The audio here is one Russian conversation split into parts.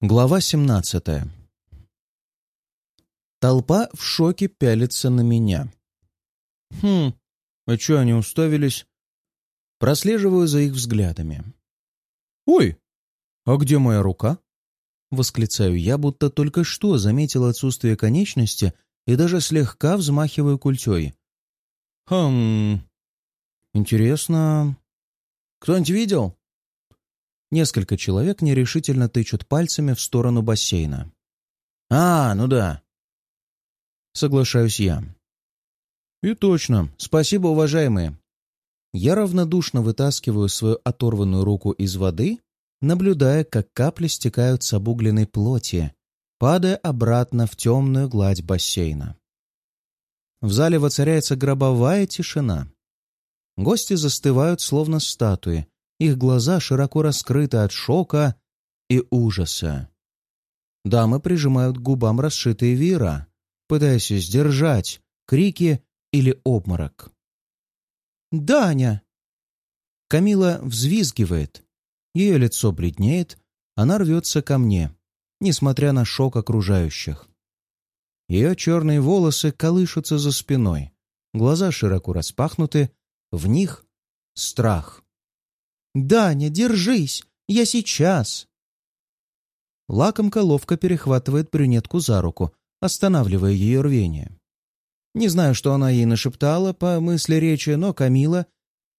Глава 17 Толпа в шоке пялится на меня. Хм, а чё они уставились? Прослеживаю за их взглядами. «Ой, а где моя рука?» Восклицаю я, будто только что заметил отсутствие конечности и даже слегка взмахиваю культей. «Хм... Интересно... Кто-нибудь видел?» Несколько человек нерешительно тычут пальцами в сторону бассейна. «А, ну да». Соглашаюсь я. «И точно. Спасибо, уважаемые». Я равнодушно вытаскиваю свою оторванную руку из воды, наблюдая, как капли стекают с обугленной плоти, падая обратно в темную гладь бассейна. В зале воцаряется гробовая тишина. Гости застывают, словно статуи, их глаза широко раскрыты от шока и ужаса. Дамы прижимают к губам расшитые веера, пытаясь сдержать крики или обморок. «Даня!» Камила взвизгивает. Ее лицо бледнеет, она рвется ко мне, несмотря на шок окружающих. Ее черные волосы колышутся за спиной, глаза широко распахнуты, в них страх. «Даня, держись! Я сейчас!» Лакомка ловко перехватывает брюнетку за руку, останавливая ее рвение. Не знаю, что она ей нашептала по мысли речи, но Камила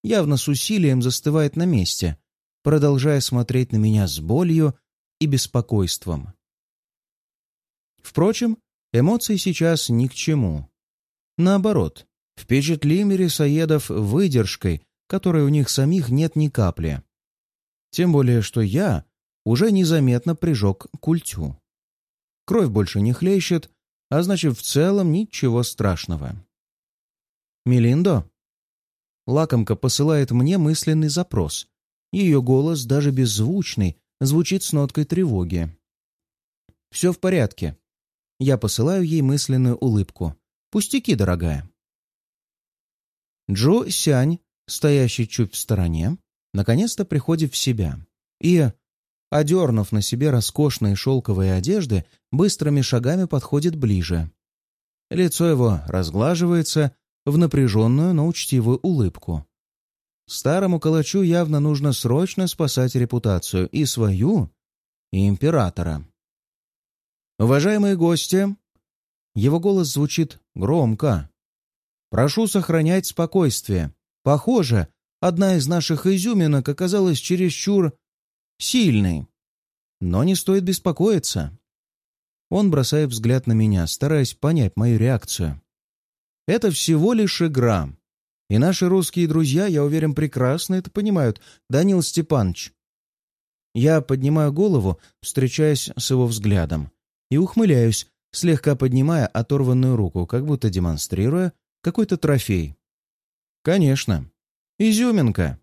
явно с усилием застывает на месте, продолжая смотреть на меня с болью и беспокойством. Впрочем, эмоции сейчас ни к чему. Наоборот, впечатлим рисоедов выдержкой которой у них самих нет ни капли. Тем более, что я уже незаметно прижег культю. Кровь больше не хлещет, а значит, в целом ничего страшного. «Мелиндо?» Лакомка посылает мне мысленный запрос. Ее голос, даже беззвучный, звучит с ноткой тревоги. «Все в порядке». Я посылаю ей мысленную улыбку. «Пустяки, дорогая». Джо Сянь стоящий чуть в стороне, наконец-то приходит в себя и, одернув на себе роскошные шелковые одежды, быстрыми шагами подходит ближе. Лицо его разглаживается в напряженную, но учтивую улыбку. Старому калачу явно нужно срочно спасать репутацию и свою, и императора. «Уважаемые гости!» Его голос звучит громко. «Прошу сохранять спокойствие. Похоже, одна из наших изюминок оказалась чересчур сильной. Но не стоит беспокоиться. Он бросает взгляд на меня, стараясь понять мою реакцию. Это всего лишь игра. И наши русские друзья, я уверен, прекрасно это понимают. Данил Степанович. Я поднимаю голову, встречаясь с его взглядом, и ухмыляюсь, слегка поднимая оторванную руку, как будто демонстрируя какой-то трофей. «Конечно. Изюминка».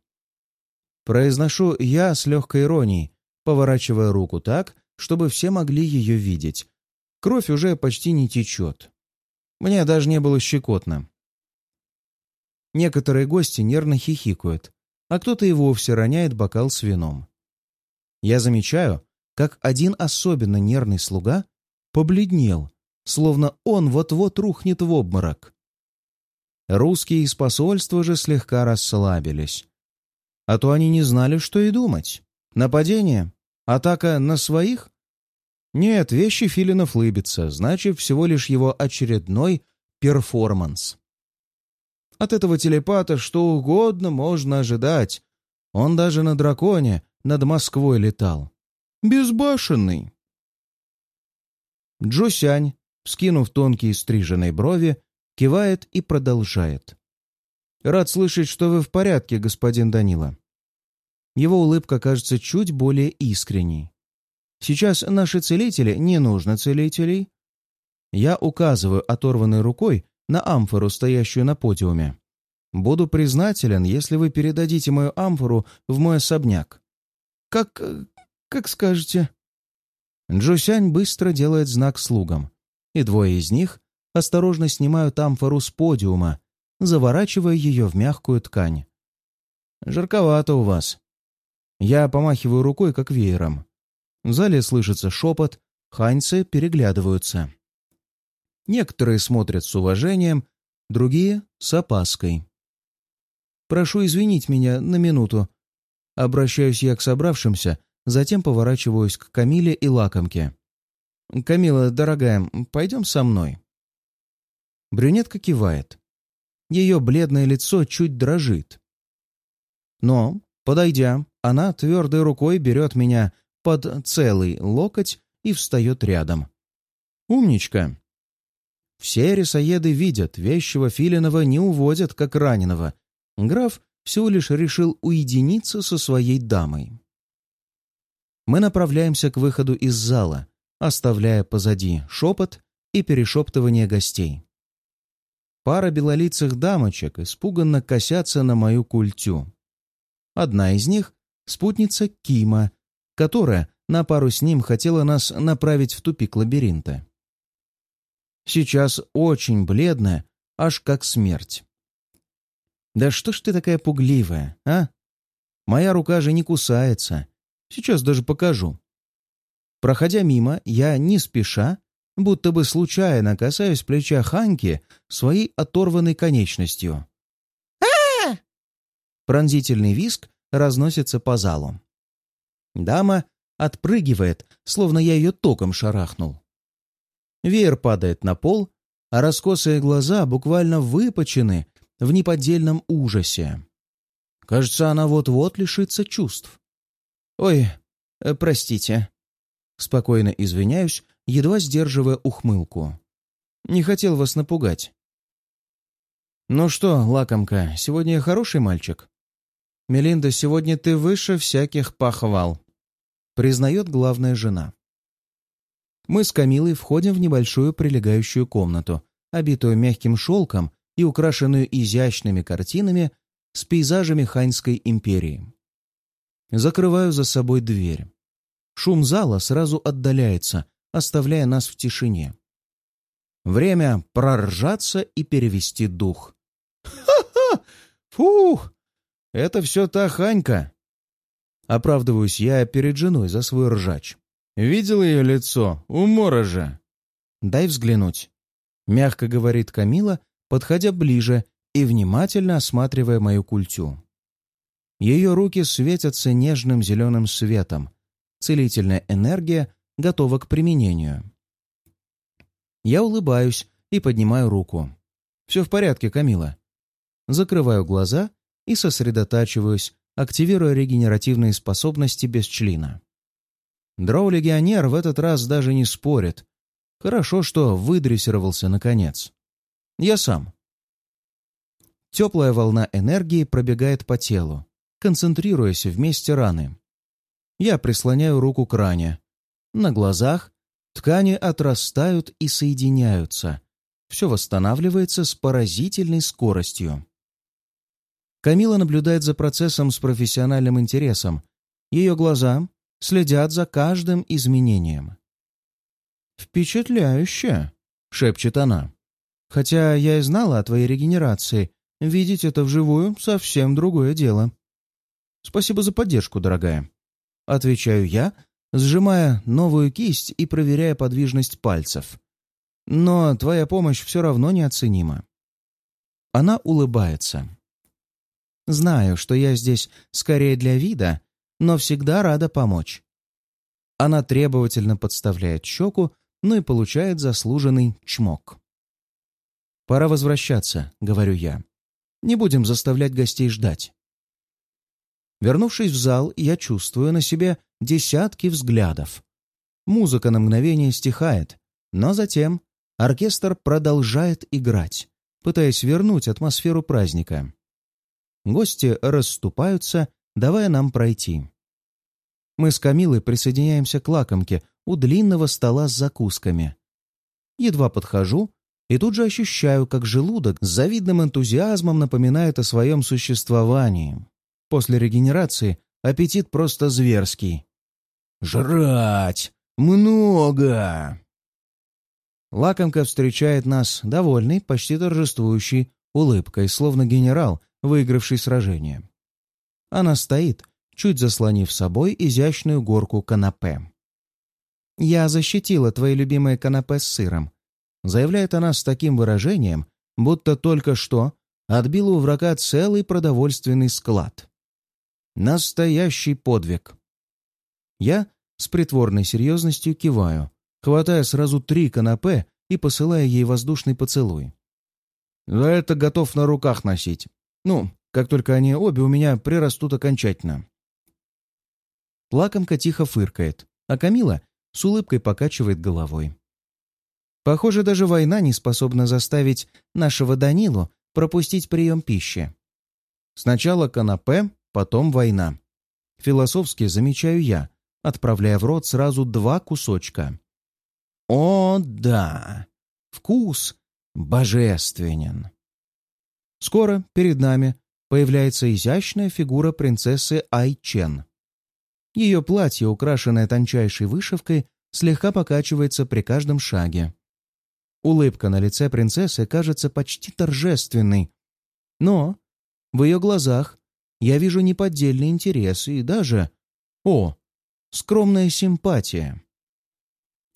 Произношу я с легкой иронией, поворачивая руку так, чтобы все могли ее видеть. Кровь уже почти не течет. Мне даже не было щекотно. Некоторые гости нервно хихикают, а кто-то и вовсе роняет бокал с вином. Я замечаю, как один особенно нервный слуга побледнел, словно он вот-вот рухнет в обморок. Русские из посольства же слегка расслабились. А то они не знали, что и думать. Нападение? Атака на своих? Нет, вещи Филинов лыбится, значит, всего лишь его очередной перформанс. От этого телепата что угодно можно ожидать. Он даже на драконе над Москвой летал. Безбашенный. Джусянь, скинув тонкие стриженные брови, кивает и продолжает. «Рад слышать, что вы в порядке, господин Данила». Его улыбка кажется чуть более искренней. «Сейчас наши целители, не нужно целителей». Я указываю оторванной рукой на амфору, стоящую на подиуме. «Буду признателен, если вы передадите мою амфору в мой особняк». «Как... как скажете». Джусянь быстро делает знак слугам, и двое из них осторожно снимают амфору с подиума, заворачивая ее в мягкую ткань. «Жарковато у вас». Я помахиваю рукой, как веером. В зале слышится шепот, ханьцы переглядываются. Некоторые смотрят с уважением, другие — с опаской. «Прошу извинить меня на минуту». Обращаюсь я к собравшимся, затем поворачиваюсь к Камиле и Лакомке. «Камила, дорогая, пойдем со мной». Брюнетка кивает. Ее бледное лицо чуть дрожит. Но, подойдя, она твердой рукой берет меня под целый локоть и встает рядом. «Умничка!» Все рисоеды видят, вещего Филинова не уводят, как раненого. Граф всего лишь решил уединиться со своей дамой. Мы направляемся к выходу из зала, оставляя позади шепот и перешептывание гостей. Пара белолицых дамочек испуганно косятся на мою культю. Одна из них — спутница Кима, которая на пару с ним хотела нас направить в тупик лабиринта. Сейчас очень бледная, аж как смерть. «Да что ж ты такая пугливая, а? Моя рука же не кусается. Сейчас даже покажу». Проходя мимо, я не спеша будто бы случайно касаюсь плеча Ханьки своей оторванной конечностью. а Пронзительный виск разносится по залу. Дама отпрыгивает, словно я ее током шарахнул. Веер падает на пол, а раскосые глаза буквально выпачены в неподдельном ужасе. Кажется, она вот-вот лишится чувств. «Ой, э, простите». Спокойно извиняюсь, едва сдерживая ухмылку. «Не хотел вас напугать». «Ну что, лакомка, сегодня я хороший мальчик?» «Мелинда, сегодня ты выше всяких похвал», — признает главная жена. Мы с Камилой входим в небольшую прилегающую комнату, обитую мягким шелком и украшенную изящными картинами с пейзажами Ханьской империи. Закрываю за собой дверь. Шум зала сразу отдаляется, оставляя нас в тишине. Время проржаться и перевести дух. «Ха-ха! Фух! Это все та Ханька!» Оправдываюсь я перед женой за свой ржач. Видел ее лицо? Умора же!» «Дай взглянуть», — мягко говорит Камила, подходя ближе и внимательно осматривая мою культю. Ее руки светятся нежным зеленым светом. Целительная энергия готова к применению. Я улыбаюсь и поднимаю руку. «Все в порядке, Камила». Закрываю глаза и сосредотачиваюсь, активируя регенеративные способности без члена. Дроу-легионер в этот раз даже не спорит. Хорошо, что выдрессировался наконец. Я сам. Теплая волна энергии пробегает по телу, концентрируясь в месте раны. Я прислоняю руку к ране. На глазах ткани отрастают и соединяются. Все восстанавливается с поразительной скоростью. Камила наблюдает за процессом с профессиональным интересом. Ее глаза следят за каждым изменением. «Впечатляюще!» — шепчет она. «Хотя я и знала о твоей регенерации, видеть это вживую — совсем другое дело». «Спасибо за поддержку, дорогая», — отвечаю я, сжимая новую кисть и проверяя подвижность пальцев. «Но твоя помощь все равно неоценима». Она улыбается. «Знаю, что я здесь скорее для вида, но всегда рада помочь». Она требовательно подставляет щеку, ну и получает заслуженный чмок. «Пора возвращаться», — говорю я. «Не будем заставлять гостей ждать». Вернувшись в зал, я чувствую на себе десятки взглядов. Музыка на мгновение стихает, но затем оркестр продолжает играть, пытаясь вернуть атмосферу праздника. Гости расступаются, давая нам пройти. Мы с Камилой присоединяемся к лакомке у длинного стола с закусками. Едва подхожу и тут же ощущаю, как желудок с завидным энтузиазмом напоминает о своем существовании. После регенерации аппетит просто зверский. «Жрать! Много!» Лакомка встречает нас довольный, почти торжествующей улыбкой, словно генерал, выигравший сражение. Она стоит, чуть заслонив собой изящную горку канапе. «Я защитила твои любимые канапе с сыром», — заявляет она с таким выражением, будто только что отбила у врага целый продовольственный склад. Настоящий подвиг. Я с притворной серьезностью киваю, хватая сразу три канапе и посылая ей воздушный поцелуй. За это готов на руках носить. Ну, как только они обе у меня прирастут окончательно. Лакомка тихо фыркает, а Камила с улыбкой покачивает головой. Похоже, даже война не способна заставить нашего Данилу пропустить прием пищи. Сначала канапе, потом война. Философски замечаю я, отправляя в рот сразу два кусочка. О, да! Вкус божественен. Скоро перед нами появляется изящная фигура принцессы Айчен. Ее платье, украшенное тончайшей вышивкой, слегка покачивается при каждом шаге. Улыбка на лице принцессы кажется почти торжественной. Но в ее глазах я вижу неподдельный интерес и даже... О, скромная симпатия.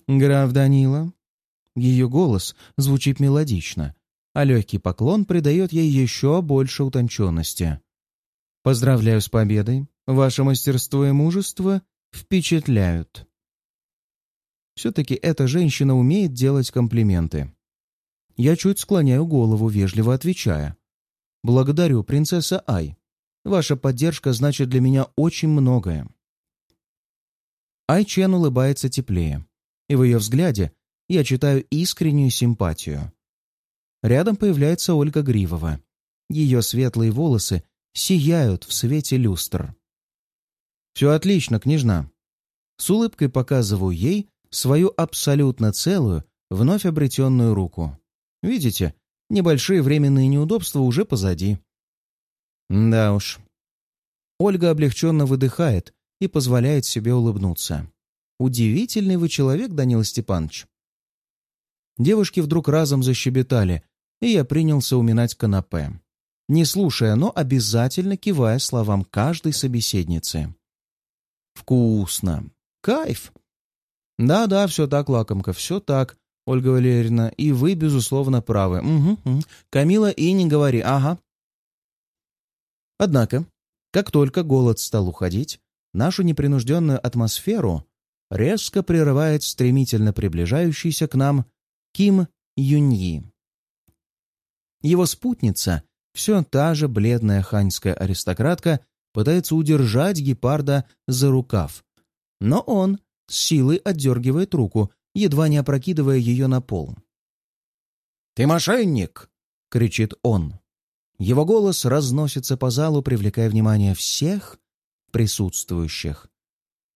«Граф Данила». Ее голос звучит мелодично, а легкий поклон придает ей еще больше утонченности. «Поздравляю с победой. Ваше мастерство и мужество впечатляют». Все-таки эта женщина умеет делать комплименты. Я чуть склоняю голову, вежливо отвечая. «Благодарю, принцесса Ай. Ваша поддержка значит для меня очень многое». Ай Чен улыбается теплее, и в ее взгляде я читаю искреннюю симпатию. Рядом появляется Ольга Гривова. Ее светлые волосы сияют в свете люстр. «Все отлично, княжна». С улыбкой показываю ей свою абсолютно целую, вновь обретенную руку. Видите, небольшие временные неудобства уже позади. Да уж. Ольга облегченно выдыхает и позволяет себе улыбнуться. Удивительный вы человек, Данил Степанович. Девушки вдруг разом защебетали, и я принялся уминать канапе. Не слушая, но обязательно кивая словам каждой собеседницы. «Вкусно! Кайф!» «Да-да, все так, лакомка, все так, Ольга Валерьевна, и вы, безусловно, правы. Угу, угу. Камила, и не говори, ага». Однако, как только голод стал уходить, нашу непринужденную атмосферу резко прерывает стремительно приближающийся к нам Ким Юньи. Его спутница, все та же бледная ханьская аристократка, пытается удержать гепарда за рукав, но он с силой отдергивает руку, едва не опрокидывая ее на пол. «Ты мошенник!» — кричит он. Его голос разносится по залу, привлекая внимание всех присутствующих.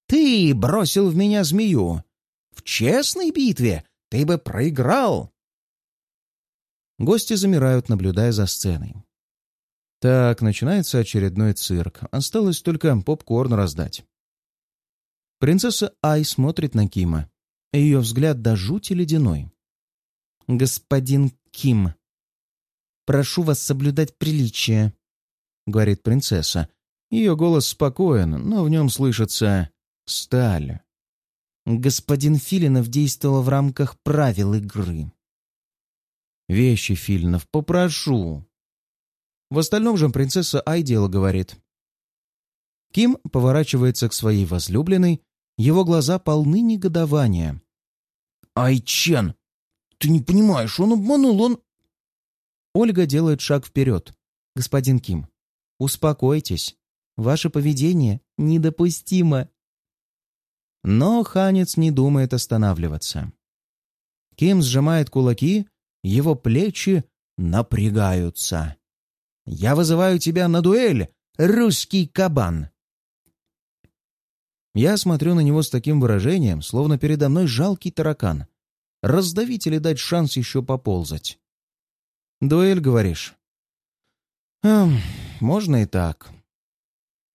«Ты бросил в меня змею! В честной битве ты бы проиграл!» Гости замирают, наблюдая за сценой. Так, начинается очередной цирк. Осталось только попкорн раздать. Принцесса Ай смотрит на Кима. Ее взгляд до жути ледяной. «Господин Ким, прошу вас соблюдать приличие», — говорит принцесса. Ее голос спокоен, но в нем слышится сталь. Господин Филинов действовал в рамках правил игры. «Вещи, Филинов, попрошу». В остальном же принцесса Ай дело говорит. Ким поворачивается к своей возлюбленной, его глаза полны негодования. «Айчен, ты не понимаешь, он обманул, он...» Ольга делает шаг вперед. «Господин Ким, успокойтесь. Ваше поведение недопустимо». Но Ханец не думает останавливаться. Ким сжимает кулаки, его плечи напрягаются. «Я вызываю тебя на дуэль, русский кабан!» Я смотрю на него с таким выражением, словно передо мной жалкий таракан. Раздавить или дать шанс еще поползать? «Дуэль, говоришь?» «Эм, можно и так.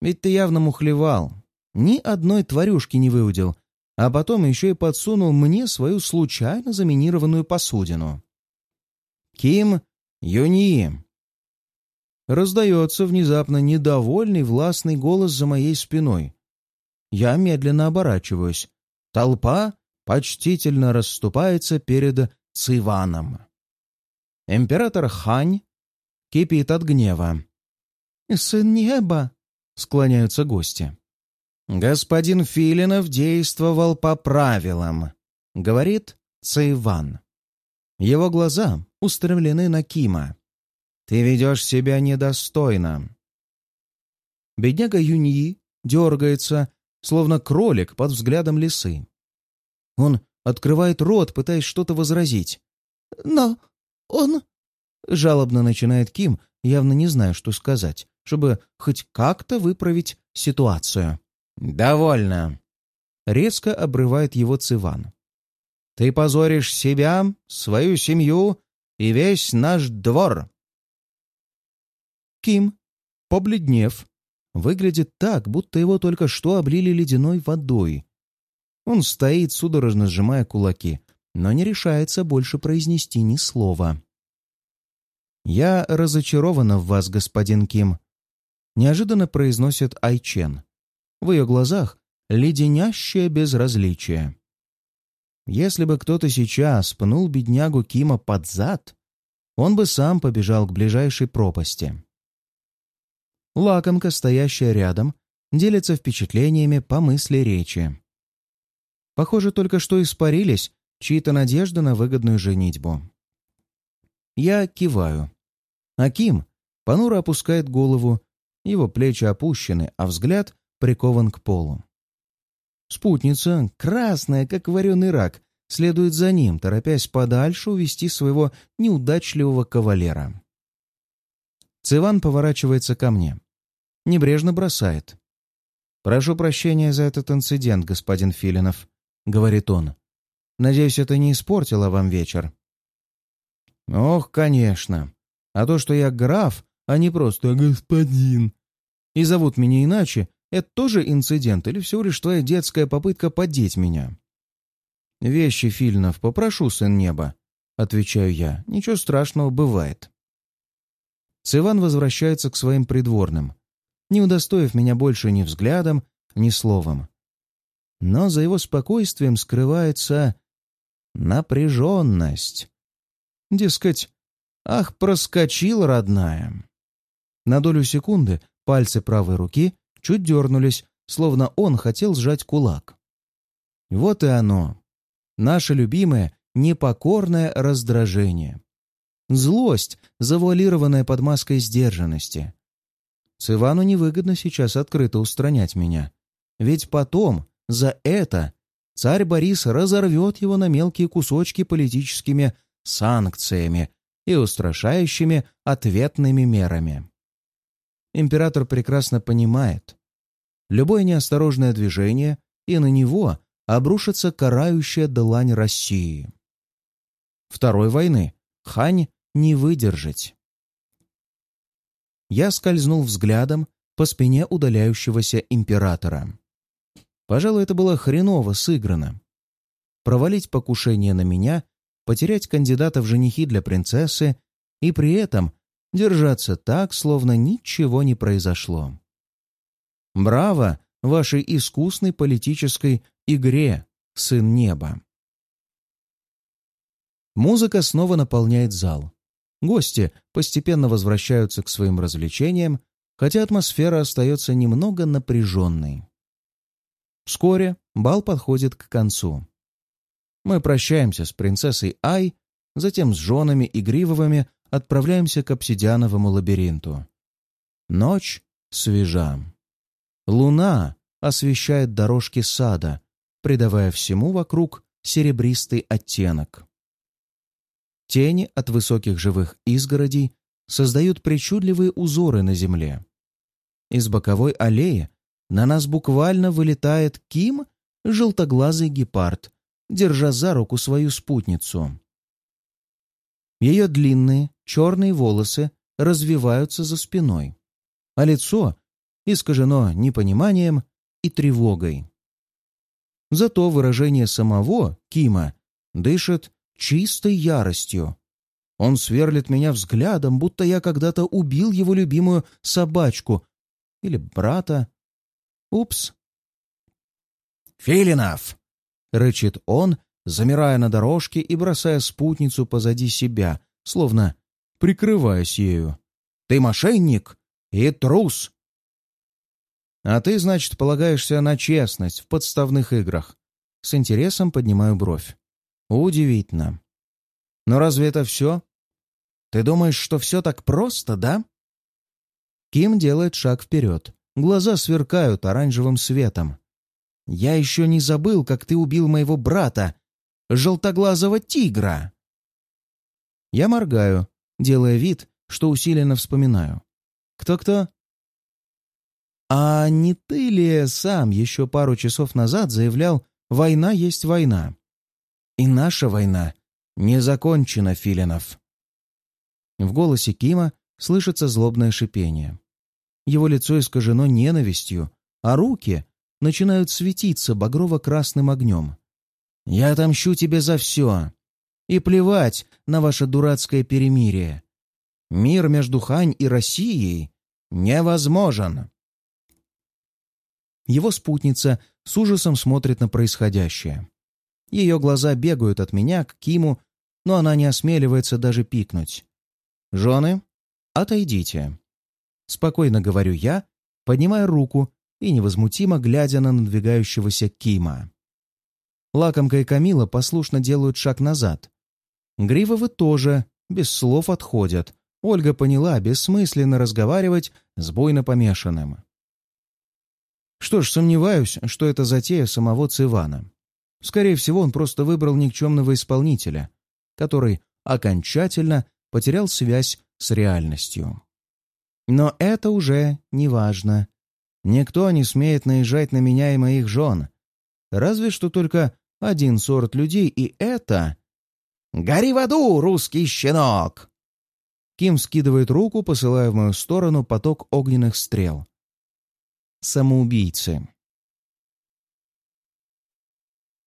Ведь ты явно мухлевал. Ни одной тварюшки не выудил, а потом еще и подсунул мне свою случайно заминированную посудину. Ким Юни. Раздается внезапно недовольный властный голос за моей спиной. Я медленно оборачиваюсь. Толпа почтительно расступается перед Циваном. Император Хань кипит от гнева. «Сын неба!» — склоняются гости. «Господин Филинов действовал по правилам», — говорит Цейван. Его глаза устремлены на Кима. «Ты ведешь себя недостойно». Бедняга Юньи дергается, словно кролик под взглядом лисы. Он открывает рот, пытаясь что-то возразить. «Но он...» — жалобно начинает Ким, явно не зная, что сказать, чтобы хоть как-то выправить ситуацию. «Довольно!» — резко обрывает его Циван. «Ты позоришь себя, свою семью и весь наш двор!» Ким, побледнев, выглядит так, будто его только что облили ледяной водой. Он стоит, судорожно сжимая кулаки, но не решается больше произнести ни слова. «Я разочарована в вас, господин Ким», — неожиданно произносит Айчен. В ее глазах леденящее безразличие. Если бы кто-то сейчас пнул беднягу Кима под зад, он бы сам побежал к ближайшей пропасти. Лакомка, стоящая рядом, делится впечатлениями по мысли речи. Похоже, только что испарились чьи-то надежды на выгодную женитьбу. Я киваю. Аким понуро опускает голову, его плечи опущены, а взгляд прикован к полу. Спутница, красная, как вареный рак, следует за ним, торопясь подальше увести своего неудачливого кавалера. Циван поворачивается ко мне. Небрежно бросает. «Прошу прощения за этот инцидент, господин Филинов», — говорит он. «Надеюсь, это не испортило вам вечер». «Ох, конечно. А то, что я граф, а не просто господин, и зовут меня иначе, это тоже инцидент или всего лишь твоя детская попытка поддеть меня?» «Вещи, Филинов, попрошу, сын неба», — отвечаю я. «Ничего страшного бывает». Циван возвращается к своим придворным, не удостоив меня больше ни взглядом, ни словом. Но за его спокойствием скрывается напряженность. Дескать, ах, проскочил, родная. На долю секунды пальцы правой руки чуть дернулись, словно он хотел сжать кулак. Вот и оно. Наше любимое непокорное раздражение. Злость, завуалированная под маской сдержанности. С Ивану невыгодно сейчас открыто устранять меня. Ведь потом, за это, царь Борис разорвет его на мелкие кусочки политическими санкциями и устрашающими ответными мерами. Император прекрасно понимает. Любое неосторожное движение, и на него обрушится карающая длань России. Второй войны Хань не выдержать. Я скользнул взглядом по спине удаляющегося императора. Пожалуй, это было хреново сыграно. Провалить покушение на меня, потерять кандидата в женихи для принцессы и при этом держаться так, словно ничего не произошло. Браво вашей искусной политической игре, сын неба. Музыка снова наполняет зал. Гости постепенно возвращаются к своим развлечениям, хотя атмосфера остается немного напряженной. Вскоре бал подходит к концу. Мы прощаемся с принцессой Ай, затем с женами и Гривовыми отправляемся к обсидиановому лабиринту. Ночь свежа. Луна освещает дорожки сада, придавая всему вокруг серебристый оттенок. Тени от высоких живых изгородей создают причудливые узоры на земле. Из боковой аллеи на нас буквально вылетает Ким, желтоглазый гепард, держа за руку свою спутницу. Ее длинные черные волосы развиваются за спиной, а лицо искажено непониманием и тревогой. Зато выражение самого Кима дышит чистой яростью. Он сверлит меня взглядом, будто я когда-то убил его любимую собачку или брата. Упс. «Филинов!» — рычит он, замирая на дорожке и бросая спутницу позади себя, словно прикрываясь ею. «Ты мошенник и трус!» «А ты, значит, полагаешься на честность в подставных играх?» С интересом поднимаю бровь. «Удивительно. Но разве это все? Ты думаешь, что все так просто, да?» Ким делает шаг вперед. Глаза сверкают оранжевым светом. «Я еще не забыл, как ты убил моего брата, желтоглазого тигра!» Я моргаю, делая вид, что усиленно вспоминаю. «Кто-кто?» «А не ты ли сам еще пару часов назад заявлял, война есть война?» «И наша война не закончена, Филинов!» В голосе Кима слышится злобное шипение. Его лицо искажено ненавистью, а руки начинают светиться багрово-красным огнем. «Я отомщу тебе за все. И плевать на ваше дурацкое перемирие. Мир между Хань и Россией невозможен». Его спутница с ужасом смотрит на происходящее. Ее глаза бегают от меня к Киму, но она не осмеливается даже пикнуть. «Жены, отойдите». Спокойно говорю я, поднимая руку и невозмутимо глядя на надвигающегося Кима. Лакомка и Камила послушно делают шаг назад. Гривовы тоже без слов отходят. Ольга поняла, бессмысленно разговаривать с буйно помешанным. Что ж, сомневаюсь, что это затея самого Цивана. Скорее всего, он просто выбрал никчемного исполнителя, который окончательно потерял связь с реальностью. Но это уже не важно. Никто не смеет наезжать на меня и моих жен. Разве что только один сорт людей, и это... «Гори в аду, русский щенок!» Ким скидывает руку, посылая в мою сторону поток огненных стрел. Самоубийцы.